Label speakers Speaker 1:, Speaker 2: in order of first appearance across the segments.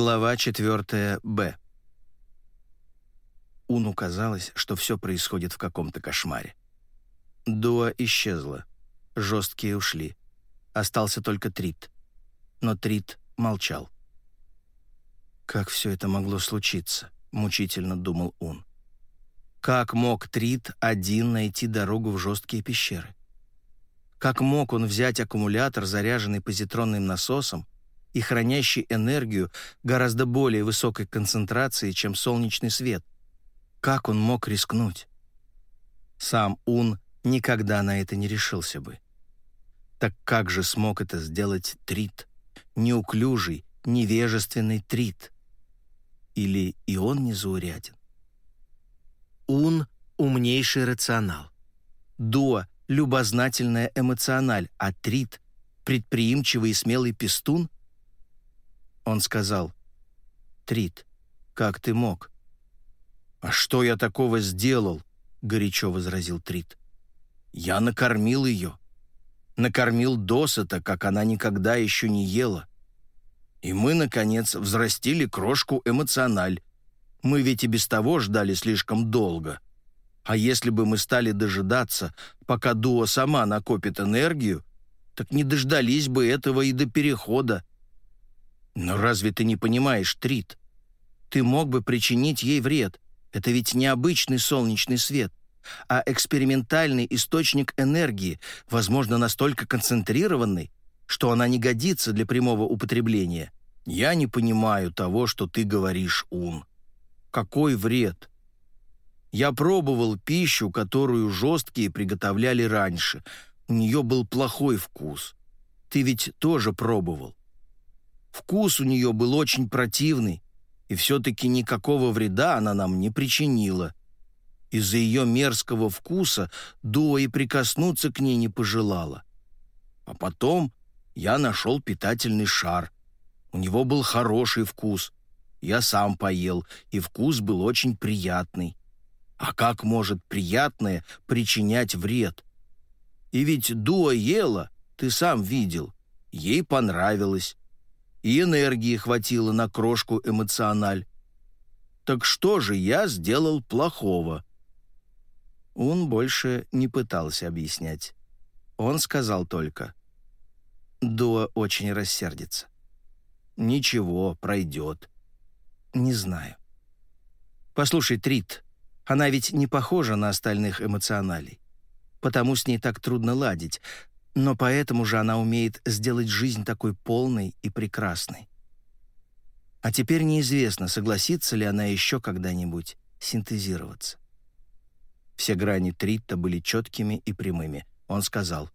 Speaker 1: Глава 4 Б. Уну казалось, что все происходит в каком-то кошмаре. Дуа исчезла. Жесткие ушли. Остался только Трит. Но Трит молчал. «Как все это могло случиться?» — мучительно думал Ун. Как мог Трит один найти дорогу в жесткие пещеры? Как мог он взять аккумулятор, заряженный позитронным насосом, и хранящий энергию гораздо более высокой концентрации, чем солнечный свет. Как он мог рискнуть? Сам Ун никогда на это не решился бы. Так как же смог это сделать Трит? Неуклюжий, невежественный Трит. Или и он не зауряден? Ун — умнейший рационал. Дуа — любознательная эмоциональ, а Трит — предприимчивый и смелый пестун — он сказал, «Трит, как ты мог?» «А что я такого сделал?» — горячо возразил Трит. «Я накормил ее. Накормил досыта, как она никогда еще не ела. И мы, наконец, взрастили крошку эмоциональ. Мы ведь и без того ждали слишком долго. А если бы мы стали дожидаться, пока Дуо сама накопит энергию, так не дождались бы этого и до перехода. Но разве ты не понимаешь, Трит? Ты мог бы причинить ей вред. Это ведь необычный солнечный свет, а экспериментальный источник энергии, возможно, настолько концентрированный, что она не годится для прямого употребления. Я не понимаю того, что ты говоришь, Ун. Какой вред? Я пробовал пищу, которую жесткие приготовляли раньше. У нее был плохой вкус. Ты ведь тоже пробовал. Вкус у нее был очень противный, и все-таки никакого вреда она нам не причинила. Из-за ее мерзкого вкуса Дуа и прикоснуться к ней не пожелала. А потом я нашел питательный шар. У него был хороший вкус. Я сам поел, и вкус был очень приятный. А как может приятное причинять вред? И ведь Дуа ела, ты сам видел. Ей понравилось и энергии хватило на крошку эмоциональ. Так что же я сделал плохого? Он больше не пытался объяснять. Он сказал только. Дуа очень рассердится. Ничего, пройдет. Не знаю. Послушай, Трит, она ведь не похожа на остальных эмоционалей. Потому с ней так трудно ладить. Но поэтому же она умеет сделать жизнь такой полной и прекрасной. А теперь неизвестно, согласится ли она еще когда-нибудь синтезироваться. Все грани Тритта были четкими и прямыми. Он сказал,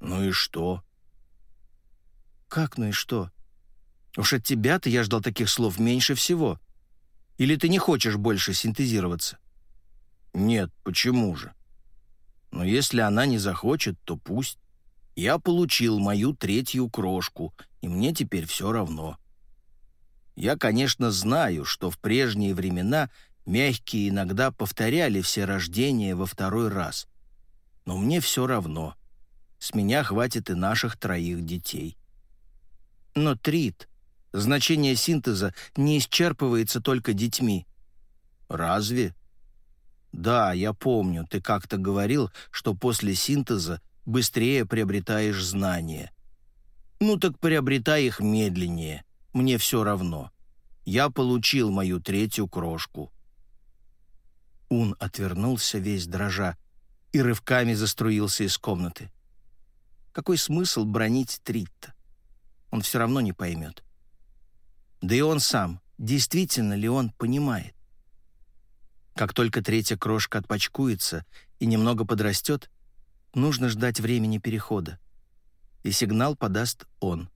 Speaker 1: «Ну и что?» «Как ну и что? Уж от тебя-то я ждал таких слов меньше всего. Или ты не хочешь больше синтезироваться?» «Нет, почему же? Но если она не захочет, то пусть. Я получил мою третью крошку, и мне теперь все равно. Я, конечно, знаю, что в прежние времена мягкие иногда повторяли все рождения во второй раз. Но мне все равно. С меня хватит и наших троих детей. Но трит, значение синтеза, не исчерпывается только детьми. Разве? Да, я помню, ты как-то говорил, что после синтеза быстрее приобретаешь знания. Ну так приобретай их медленнее, мне все равно. Я получил мою третью крошку». Ун отвернулся весь дрожа и рывками заструился из комнаты. Какой смысл бронить Тритта? Он все равно не поймет. Да и он сам, действительно ли он понимает? Как только третья крошка отпочкуется и немного подрастет, нужно ждать времени перехода. И сигнал подаст он.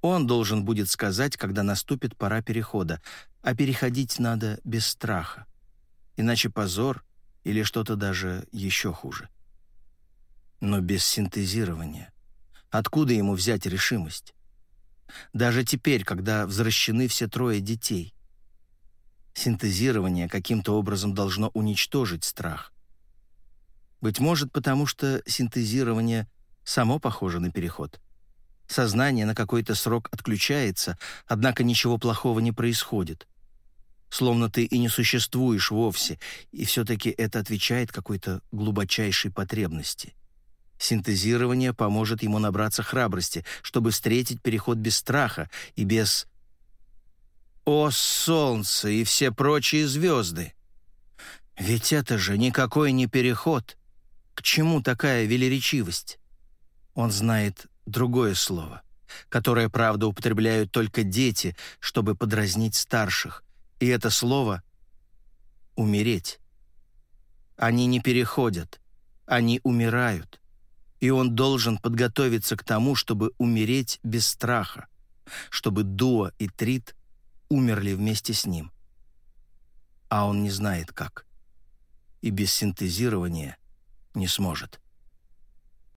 Speaker 1: Он должен будет сказать, когда наступит пора перехода, а переходить надо без страха. Иначе позор или что-то даже еще хуже. Но без синтезирования. Откуда ему взять решимость? Даже теперь, когда возвращены все трое детей. Синтезирование каким-то образом должно уничтожить страх. Быть может, потому что синтезирование само похоже на переход. Сознание на какой-то срок отключается, однако ничего плохого не происходит. Словно ты и не существуешь вовсе, и все-таки это отвечает какой-то глубочайшей потребности. Синтезирование поможет ему набраться храбрости, чтобы встретить переход без страха и без... О, солнце и все прочие звезды! Ведь это же никакой не переход. К чему такая велеречивость? Он знает другое слово, которое, правда, употребляют только дети, чтобы подразнить старших, и это слово — «умереть». Они не переходят, они умирают, и он должен подготовиться к тому, чтобы умереть без страха, чтобы Дуа и Трит умерли вместе с ним. А он не знает как, и без синтезирования не сможет.